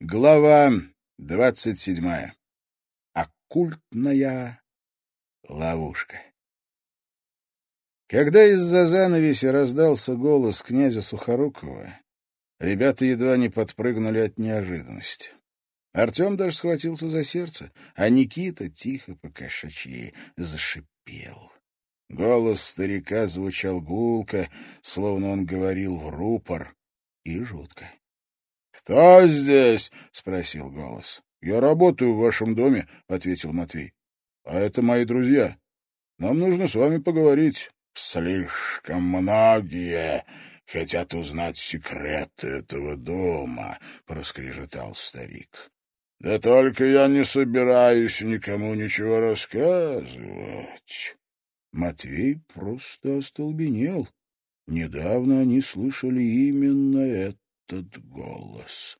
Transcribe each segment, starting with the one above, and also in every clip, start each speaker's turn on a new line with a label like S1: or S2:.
S1: Глава двадцать седьмая. Оккультная ловушка. Когда из-за занавеси раздался голос князя Сухорукова, ребята едва не подпрыгнули от неожиданности. Артем даже схватился за сердце, а Никита тихо по кошачьи зашипел. Голос старика звучал гулко, словно он говорил в рупор, и жутко.
S2: «Кто здесь?» — спросил голос. «Я работаю в вашем доме», — ответил Матвей. «А это мои друзья. Нам нужно с вами поговорить». «Слишком многие хотят узнать секреты этого дома», — проскрежетал старик. «Да только я не собираюсь никому ничего рассказывать».
S1: Матвей просто остолбенел. Недавно они слышали именно это этот голос.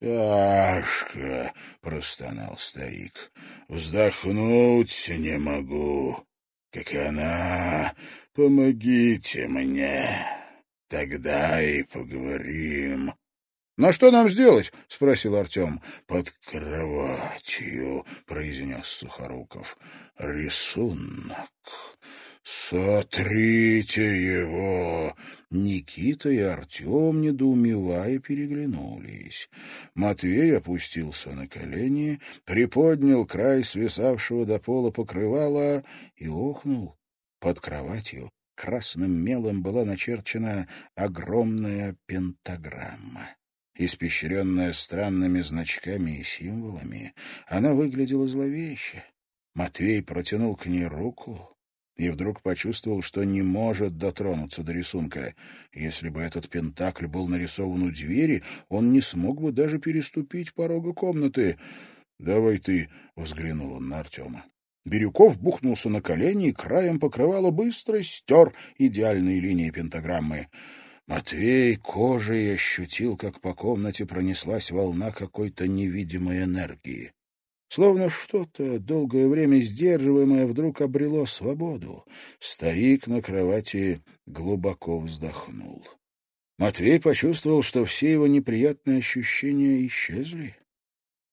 S2: «Тяжко!» — простонал старик. «Вздохнуть не могу, как она. Помогите мне, тогда и поговорим».
S1: «На что нам сделать?» — спросил Артем.
S2: «Под кроватью», — произнес Сухоруков. «Рисунок. Сотрите его!»
S1: Никита и Артем, недоумевая, переглянулись. Матвей опустился на колени, приподнял край свисавшего до пола покрывала и охнул. Под кроватью красным мелом была начерчена огромная пентаграмма. Испещренная странными значками и символами, она выглядела зловеще. Матвей протянул к ней руку и вдруг почувствовал, что не может дотронуться до рисунка. Если бы этот пентакль был нарисован у двери, он не смог бы даже переступить порога комнаты. «Давай ты», — взглянул он на Артема. Бирюков бухнулся на колени и краем покрывала быстро стер идеальные линии пентаграммы. Матвей кожей ощутил, как по комнате пронеслась волна какой-то невидимой энергии. Словно что-то, долгое время сдерживаемое, вдруг обрело свободу. Старик на кровати глубоко вздохнул. Матвей почувствовал, что все его неприятные ощущения исчезли.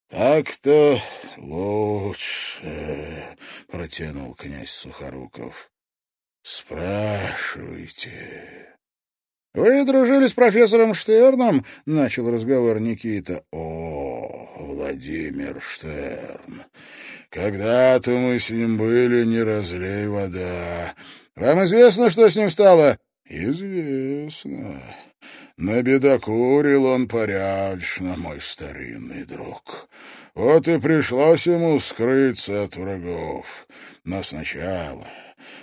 S2: «Так-то лучше», — протянул князь Сухоруков. «Спрашивайте».
S1: «Вы дружили с профессором Штерном?» — начал разговор Никита.
S2: «О, Владимир Штерн, когда-то мы с ним были, не разлей вода. Вам известно, что с ним стало?» «Известно. Набедокурил он порядочно, мой старинный друг. Вот и пришлось ему скрыться от врагов. Но сначала...»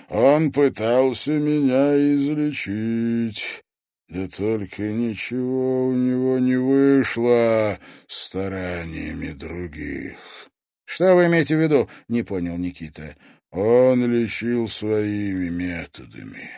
S2: Он пытался меня излечить. Да только ничего у него не вышло стараниями других.
S1: — Что вы имеете в виду? — не понял Никита.
S2: Он лечил своими методами.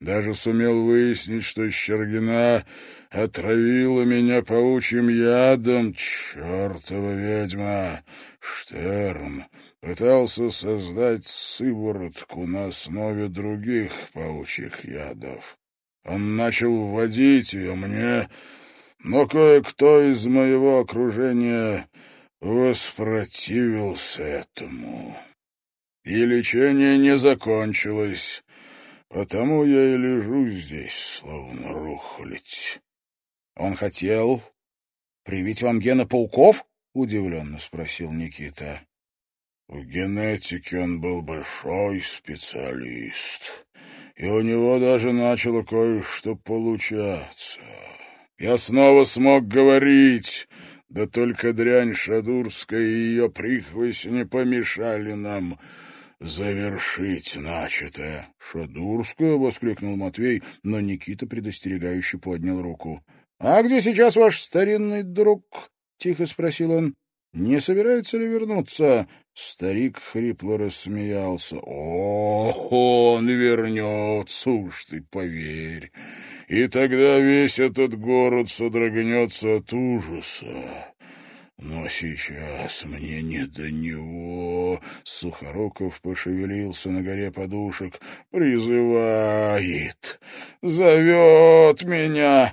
S2: Даже сумел выяснить, что Щергина отравила меня паучьим ядом. Чертова ведьма! Штерн пытался создать сыворотку на основе других паучьих ядов. Он начал вводить ее мне, но кое-кто из моего окружения воспротивился этому. И лечение не закончилось, потому я и лежу здесь, словно рухлить.
S1: Он хотел привить вам гена пауков? — удивленно спросил Никита.
S2: В генетике он был большой специалист и у него даже начало кое-что получаться. Я снова смог говорить, да только дрянь Шадурская и ее прихвость не помешали нам завершить начатое.
S1: — Шадурская? — воскликнул Матвей, но Никита предостерегающе поднял руку. — А где сейчас ваш старинный друг? — тихо спросил он. — Не собирается ли вернуться? Старик хрипло рассмеялся.
S2: «О, он вернется, уж ты поверь, и тогда весь этот город содрогнется от ужаса.
S1: Но сейчас мне не до него. Сухоруков пошевелился на горе подушек. Призывает. Зовет меня.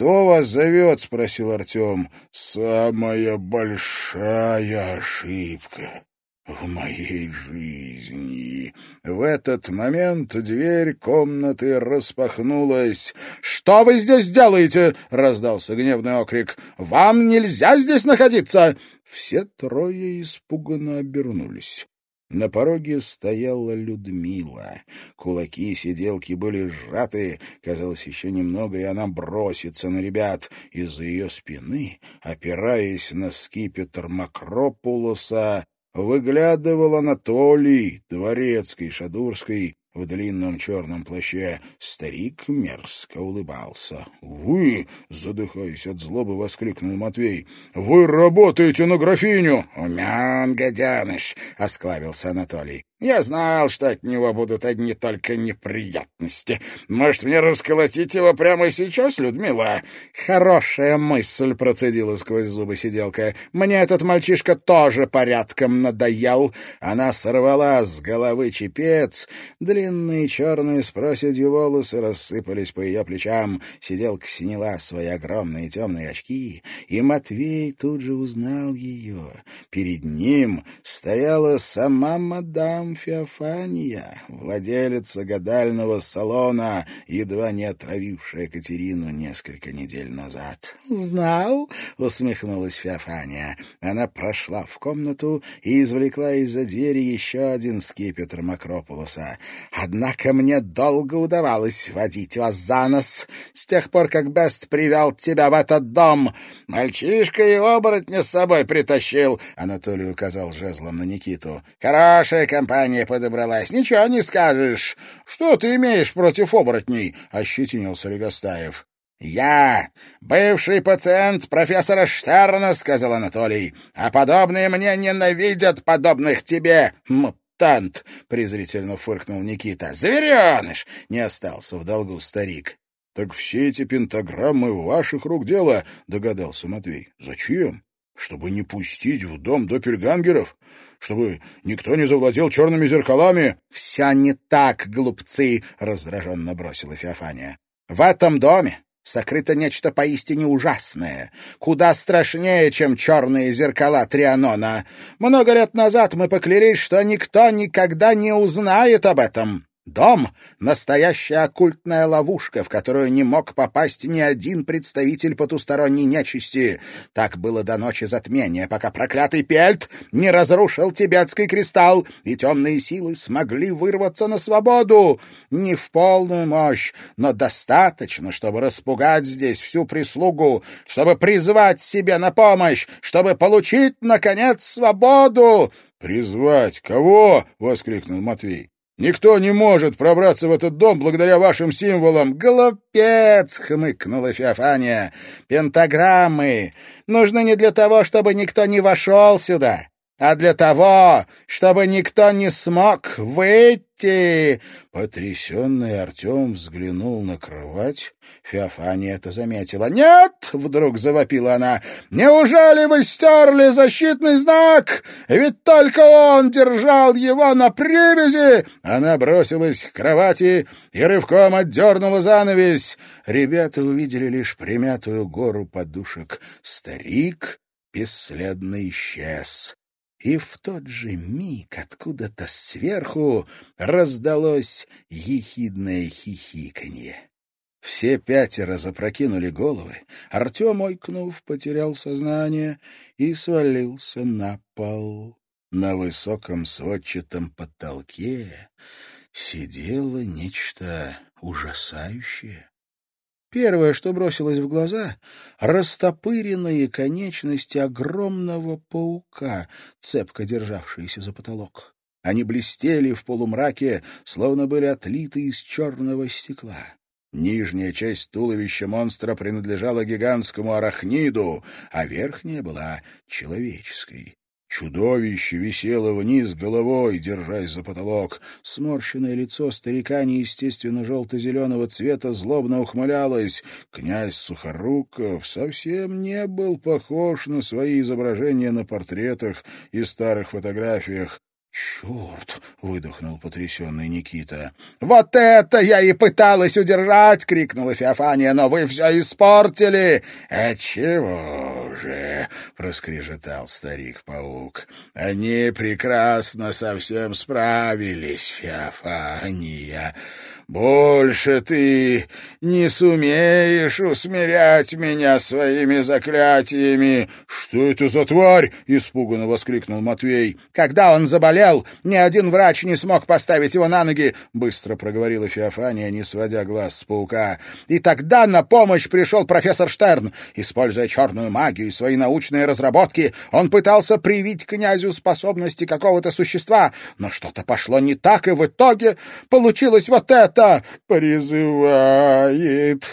S1: «Кто вас зовет?» — спросил Артем. «Самая большая ошибка в моей жизни. В этот момент дверь комнаты распахнулась. «Что вы здесь делаете?» — раздался гневный окрик. «Вам нельзя здесь находиться!» Все трое испуганно обернулись. На пороге стояла Людмила. Кулаки сиделки были сжаты. Казалось, еще немного, и она бросится на ребят. Из-за ее спины, опираясь на скипетр Макропулоса, выглядывал Анатолий, дворецкий, шадурский, в длинном черном плаще. Старик мерзко улыбался. «Вы!» — задыхаясь от злобы, воскликнул Матвей. «Вы работаете на графиню!» «Умен, гаденыш!» — осклавился Анатолий. Я знал, что от него будут одни только неприятности. Может, мне расколотить его прямо сейчас, Людмила? Хорошая мысль, процедила сквозь зубы сиделка. Мне этот мальчишка тоже порядком надоел. Она сорвала с головы чепец. Длинные черные с проседью волосы рассыпались по ее плечам. Сиделка сняла свои огромные темные очки, и Матвей тут же узнал ее. Перед ним стояла сама мадам мадам Феофания, владелица гадального салона, едва не отравившая Катерину несколько недель назад. «Знал?» — усмехнулась Феофания. Она прошла в комнату и извлекла из-за двери еще один скипетр Макропулуса. «Однако мне долго удавалось водить вас за нос с тех пор, как Бест привел тебя в этот дом. Мальчишка и оборотня с собой притащил», — Анатолий указал жезлом на Никиту. «Хорошая компания» компания подобралась. Ничего не скажешь. Что ты имеешь против оборотней? — ощетинился Легостаев. «Я бывший пациент профессора Штерна», — сказал Анатолий. «А подобные мне ненавидят подобных тебе, мутант», — презрительно фыркнул Никита. «Звереныш!» — не остался в долгу старик.
S2: «Так все эти пентаграммы ваших рук дело», — догадался Матвей. «Зачем? Чтобы не пустить в дом доппельгангеров? чтобы никто не завладел черными зеркалами.
S1: — Все не так, глупцы, — раздраженно бросила Феофания. — В этом доме сокрыто нечто поистине ужасное, куда страшнее, чем черные зеркала Трианона. Много лет назад мы поклялись, что никто никогда не узнает об этом. Дом — настоящая оккультная ловушка, в которую не мог попасть ни один представитель потусторонней нечисти. Так было до ночи затмения, пока проклятый Пельт не разрушил тибетский кристалл, и темные силы смогли вырваться на свободу. Не в полную мощь, но достаточно, чтобы распугать здесь всю прислугу, чтобы призвать себе на помощь, чтобы получить, наконец, свободу.
S2: «Призвать кого?» — воскликнул Матвей. Никто не может пробраться в этот дом благодаря вашим символам.
S1: Глупец, хмыкнула Феофания. Пентаграммы нужны не для того, чтобы никто не вошел сюда а для того, чтобы никто не смог выйти.
S2: Потрясенный Артем взглянул на кровать. Феофания это заметила. «Нет!» — вдруг завопила она. «Неужели вы стерли защитный знак? Ведь только он держал его на привязи!» Она бросилась к кровати и рывком отдернула занавесь. Ребята увидели лишь примятую гору подушек. Старик бесследно исчез и в тот же миг откуда-то сверху раздалось ехидное хихиканье. Все пятеро запрокинули головы. Артем, ойкнув, потерял сознание и свалился на пол. На высоком сводчатом потолке сидело нечто ужасающее. Первое, что бросилось в глаза — растопыренные конечности огромного паука, цепко державшиеся за потолок. Они блестели в полумраке, словно были отлиты из черного стекла. Нижняя часть туловища монстра принадлежала гигантскому арахниду, а верхняя была человеческой.
S1: Чудовище висело вниз головой, держась за потолок. Сморщенное лицо старика неестественно желто-зеленого цвета злобно ухмылялось. Князь Сухоруков совсем не был похож на свои изображения на портретах и старых фотографиях. «Черт!» — выдохнул потрясенный Никита. «Вот это я и пыталась удержать!» — крикнула Феофания. «Но вы все испортили!» «А чего же?» — проскрежетал старик-паук. «Они прекрасно совсем справились, Феофания. Больше ты не сумеешь усмирять меня своими заклятиями.
S2: Что это за тварь? испуганно воскликнул Матвей.
S1: Когда он заболел, ни один врач не смог поставить его на ноги, быстро проговорила Феофания, не сводя глаз с паука. И тогда на помощь пришел профессор Штерн. Используя черную магию и свои научные разработки, он пытался привить князю способности какого-то существа, но что-то пошло не так, и в итоге получилось вот это это призывает!»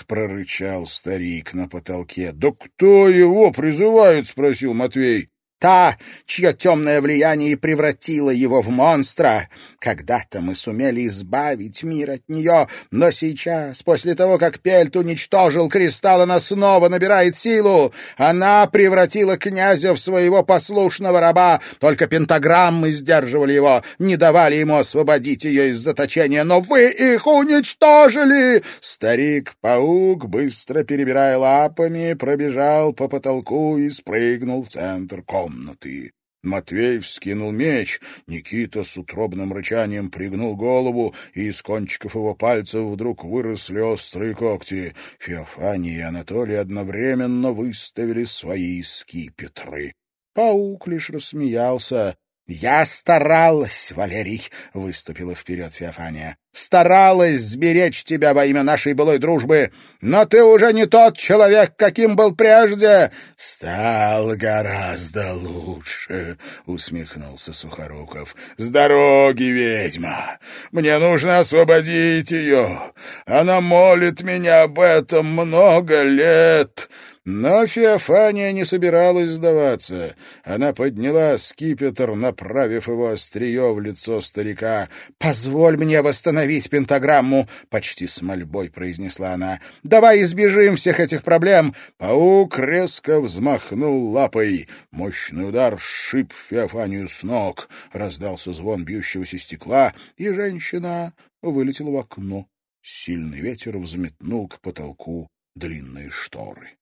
S1: — прорычал старик на потолке.
S2: «Да кто его призывает?» — спросил Матвей.
S1: Та, чье темное влияние превратило его в монстра. Когда-то мы сумели избавить мир от нее, но сейчас, после того, как Пельт уничтожил кристалл, она снова набирает силу. Она превратила князя в своего послушного раба. Только пентаграммы сдерживали его, не давали ему освободить ее из заточения. Но вы их уничтожили! Старик-паук, быстро перебирая лапами, пробежал по потолку и спрыгнул в центр комнаты комнаты. Матвей вскинул меч, Никита с утробным рычанием пригнул голову, и из кончиков его пальцев вдруг выросли острые когти. Феофания и Анатолий одновременно выставили свои скипетры. Паук лишь рассмеялся. «Я старалась, Валерий!» — выступила вперед Феофания. «Старалась сберечь тебя во имя нашей былой дружбы, но ты уже не тот человек, каким был прежде!» «Стал гораздо лучше!» — усмехнулся Сухоруков. «С дороги, ведьма! Мне нужно освободить ее! Она молит меня об этом много лет!» Но Феофания не собиралась сдаваться. Она подняла скипетр, направив его острие в лицо старика. «Позволь мне восстановить пентаграмму!» — почти с мольбой произнесла она. «Давай избежим всех этих проблем!» Паук резко взмахнул лапой. Мощный удар сшиб Феофанию с ног. Раздался звон бьющегося стекла, и женщина вылетела в окно. Сильный ветер взметнул к потолку длинные шторы.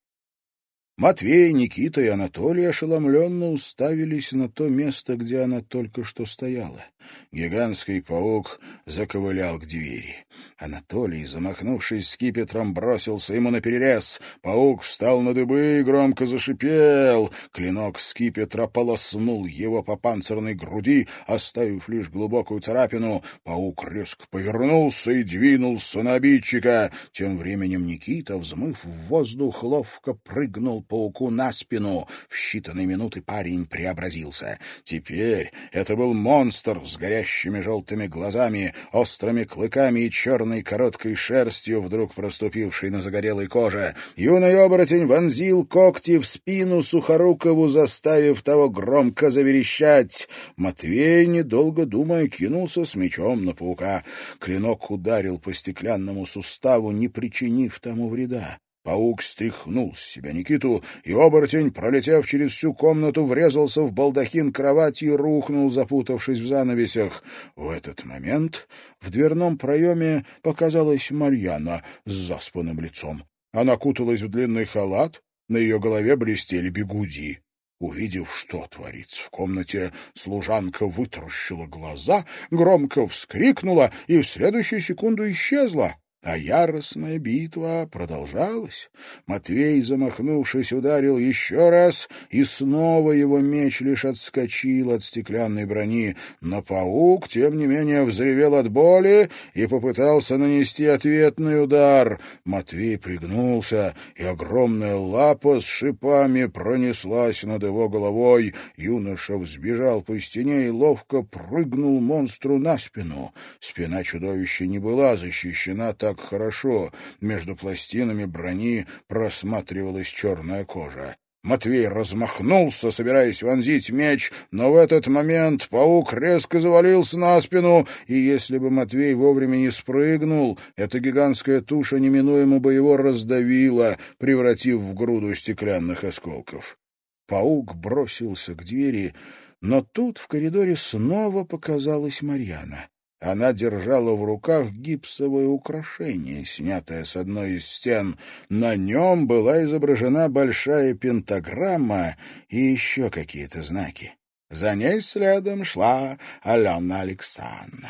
S1: Матвей, Никита и Анатолий ошеломленно уставились на то место, где она только что стояла. Гигантский паук заковылял к двери. Анатолий, замахнувшись скипетром, бросился ему на перерез. Паук встал на дыбы и громко зашипел. Клинок скипетра полоснул его по панцирной груди, оставив лишь глубокую царапину. Паук резко повернулся и двинулся на обидчика. Тем временем Никита, взмыв в воздух, ловко прыгнул пауку на спину. В считанные минуты парень преобразился. Теперь это был монстр с горящими желтыми глазами, острыми клыками и черной короткой шерстью, вдруг проступившей на загорелой коже. Юный оборотень вонзил когти в спину Сухорукову, заставив того громко заверещать. Матвей, недолго думая, кинулся с мечом на паука. Клинок ударил по стеклянному суставу, не причинив тому вреда. Паук стряхнул с себя Никиту, и оборотень, пролетев через всю комнату, врезался в балдахин кровати и рухнул, запутавшись в занавесях. В этот момент в дверном проеме показалась Марьяна с заспанным лицом. Она куталась в длинный халат, на ее голове блестели бегуди. Увидев, что творится в комнате, служанка вытаращила глаза, громко вскрикнула и в следующую секунду исчезла. А яростная битва продолжалась. Матвей, замахнувшись, ударил еще раз, и снова его меч лишь отскочил от стеклянной брони. Но паук, тем не менее, взревел от боли и попытался нанести ответный удар. Матвей пригнулся, и огромная лапа с шипами пронеслась над его головой. Юноша взбежал по стене и ловко прыгнул монстру на спину. Спина чудовища не была защищена так хорошо. Между пластинами брони просматривалась черная кожа. Матвей размахнулся, собираясь вонзить меч, но в этот момент паук резко завалился на спину, и если бы Матвей вовремя не спрыгнул, эта гигантская туша неминуемо бы его раздавила, превратив в груду стеклянных осколков. Паук бросился к двери, но тут в коридоре снова показалась Марьяна. Она держала в руках гипсовое украшение, снятое с одной из стен. На нем была изображена большая пентаграмма и еще какие-то знаки. За ней следом шла Алена Александровна.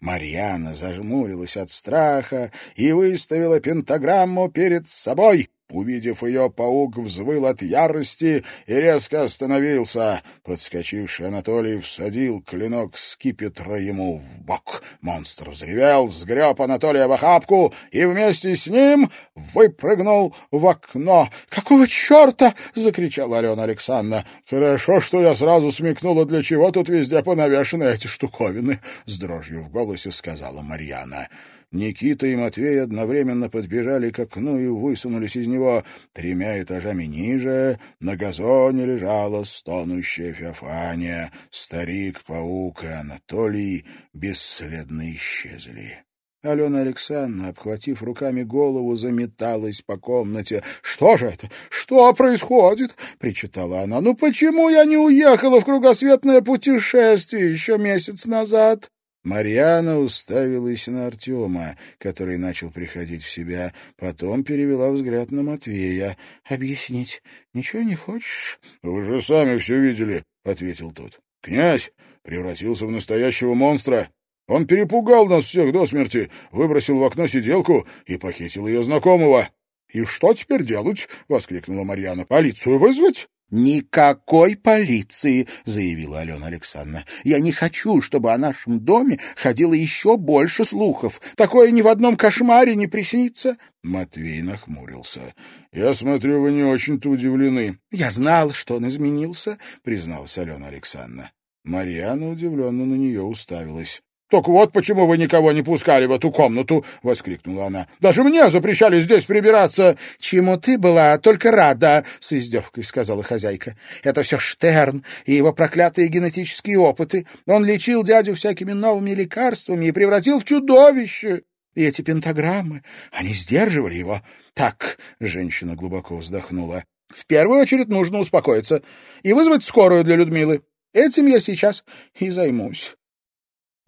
S1: Марьяна зажмурилась от страха и выставила пентаграмму перед собой. Увидев ее, паук взвыл от ярости и резко остановился. Подскочивший Анатолий всадил клинок скипетра ему в бок. Монстр взревел, сгреб Анатолия в охапку и вместе с ним выпрыгнул в окно. «Какого черта?» — закричала Алена Александровна. «Хорошо, что я сразу смекнула, для чего тут везде понавешены эти штуковины», — с дрожью в голосе сказала Марьяна. Никита и Матвей одновременно подбежали к окну и высунулись из него. Тремя этажами ниже на газоне лежала стонущая Феофания. Старик-паук и Анатолий бесследно исчезли. Алена Александровна, обхватив руками голову, заметалась по комнате. «Что же это? Что происходит?» — причитала она. «Ну почему я не уехала в кругосветное путешествие еще месяц назад?» Марьяна уставилась на Артема, который начал приходить в себя, потом перевела взгляд на Матвея. — Объяснить ничего не хочешь? — Вы же сами все видели, — ответил тот. — Князь превратился в настоящего монстра. Он перепугал нас всех до смерти, выбросил в окно сиделку и похитил ее знакомого. — И что теперь делать? — воскликнула Марьяна. — Полицию вызвать? «Никакой полиции», — заявила Алена Александровна. «Я не хочу, чтобы о нашем доме ходило еще больше слухов. Такое ни в одном кошмаре не приснится». Матвей нахмурился. «Я смотрю, вы не очень-то удивлены». «Я знал, что он изменился», — призналась Алена Александровна. Марьяна удивленно на нее уставилась. «Так вот почему вы никого не пускали в эту комнату!» — воскликнула она. «Даже мне запрещали здесь прибираться!» «Чему ты была только рада!» — с издевкой сказала хозяйка. «Это все Штерн и его проклятые генетические опыты. Он лечил дядю всякими новыми лекарствами и превратил в чудовище!» И эти пентаграммы, они сдерживали его. Так, женщина глубоко вздохнула. В первую очередь нужно успокоиться и вызвать скорую для Людмилы. Этим я сейчас и займусь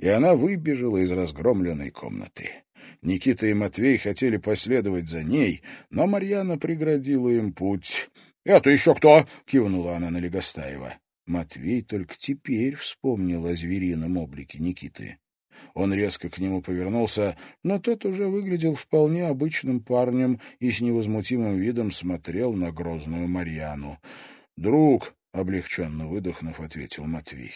S1: и она выбежала из разгромленной комнаты. Никита и Матвей хотели последовать за ней, но Марьяна преградила им путь. — Это еще кто? — кивнула она на Легостаева. Матвей только теперь вспомнил о зверином облике Никиты. Он резко к нему повернулся, но тот уже выглядел вполне обычным парнем и с невозмутимым видом смотрел на грозную Марьяну. «Друг», — облегченно выдохнув, ответил Матвей.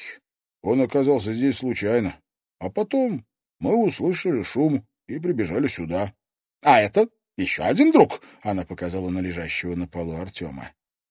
S1: «Он оказался здесь случайно. А потом мы услышали шум и прибежали сюда. — А это еще один друг? — она показала на лежащего на полу Артема.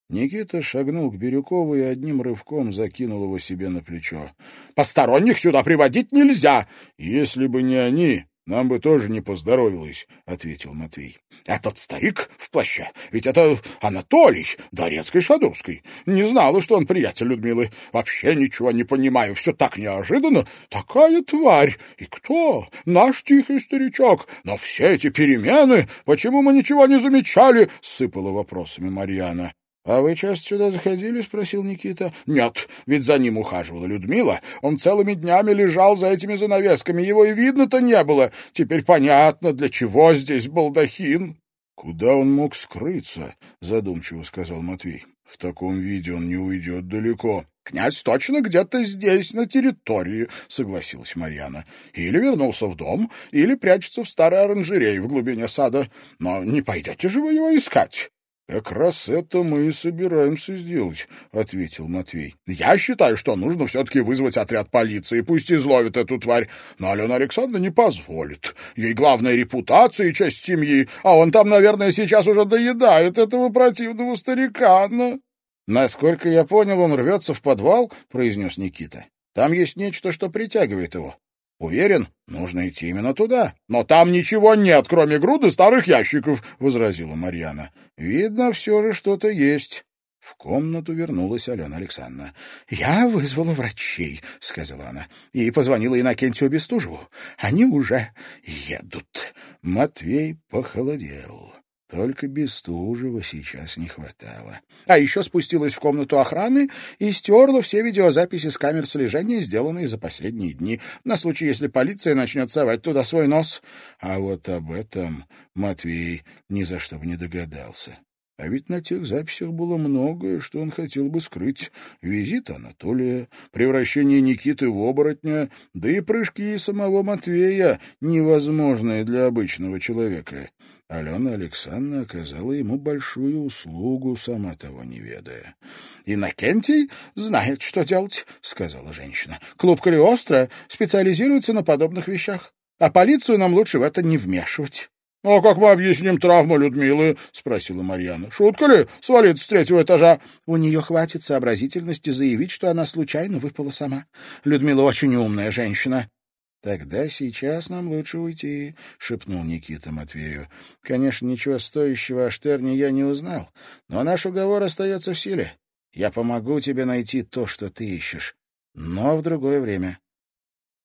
S1: Никита шагнул к Бирюкову и одним рывком закинул его себе на плечо. — Посторонних сюда приводить нельзя! — Если бы не они, нам бы тоже не поздоровилось, — ответил Матвей. — Этот старик в плаще, ведь это Анатолий, дворецкой Шадурской. Не знала, что он приятель Людмилы. Вообще ничего не понимаю, все так неожиданно. Такая тварь! И кто? Наш тихий старичок. Но все эти перемены, почему мы ничего не замечали? — сыпала вопросами Марьяна. «А вы часто сюда заходили?» — спросил Никита. «Нет, ведь за ним ухаживала Людмила. Он целыми днями лежал за этими занавесками. Его и видно-то не было. Теперь понятно, для чего здесь балдахин». «Куда он мог скрыться?» — задумчиво сказал Матвей. «В таком виде он не уйдет далеко». «Князь точно где-то здесь, на территории», — согласилась Марьяна. «Или вернулся в дом, или прячется в старой оранжерее в глубине сада. Но не пойдете же вы его искать?» «Как раз это мы и собираемся сделать», — ответил Матвей. «Я считаю, что нужно все-таки вызвать отряд полиции, пусть изловит эту тварь. Но Алена Александровна не позволит. Ей главная репутация и часть семьи, а он там, наверное, сейчас уже доедает этого противного старика, но...» «Насколько я понял, он рвется в подвал», — произнес Никита. «Там есть нечто, что притягивает его. Уверен, нужно идти именно туда. Но там ничего нет, кроме груды старых ящиков, возразила Марьяна. Видно, все же что-то есть. В комнату вернулась Алена Александровна. — Я вызвала врачей, — сказала она, — и позвонила Иннокентию Бестужеву. Они уже едут. Матвей похолодел. Только Бестужева сейчас не хватало. А еще спустилась в комнату охраны и стерла все видеозаписи с камер слежения, сделанные за последние дни, на случай, если полиция начнет совать туда свой нос. А вот об этом Матвей ни за что бы не догадался. А ведь на тех записях было многое, что он хотел бы скрыть. Визит Анатолия, превращение Никиты в оборотня, да и прыжки самого Матвея, невозможные для обычного человека. Алена Александровна оказала ему большую услугу, сама того не ведая. — Иннокентий знает, что делать, — сказала женщина. — Клуб Калиостро специализируется на подобных вещах, а полицию нам лучше в это не вмешивать. — А как мы объясним травму Людмилы? — спросила Марьяна. — Шутка ли свалиться с третьего этажа? — У нее хватит сообразительности заявить, что она случайно выпала сама. Людмила очень умная женщина. — Тогда сейчас нам лучше уйти, — шепнул Никита Матвею. — Конечно, ничего стоящего о Штерне я не узнал, но наш уговор остается в силе. Я помогу тебе найти то, что ты ищешь, но в другое время.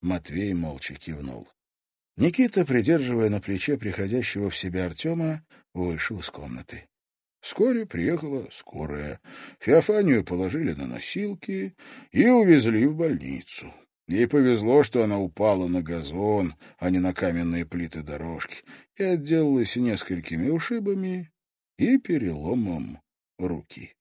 S1: Матвей молча кивнул. Никита, придерживая на плече приходящего в себя Артема, вышел из комнаты. Вскоре приехала скорая. Феофанию положили на носилки и увезли в больницу. Ей повезло, что она упала на газон, а не на каменные плиты дорожки, и отделалась несколькими ушибами и переломом руки.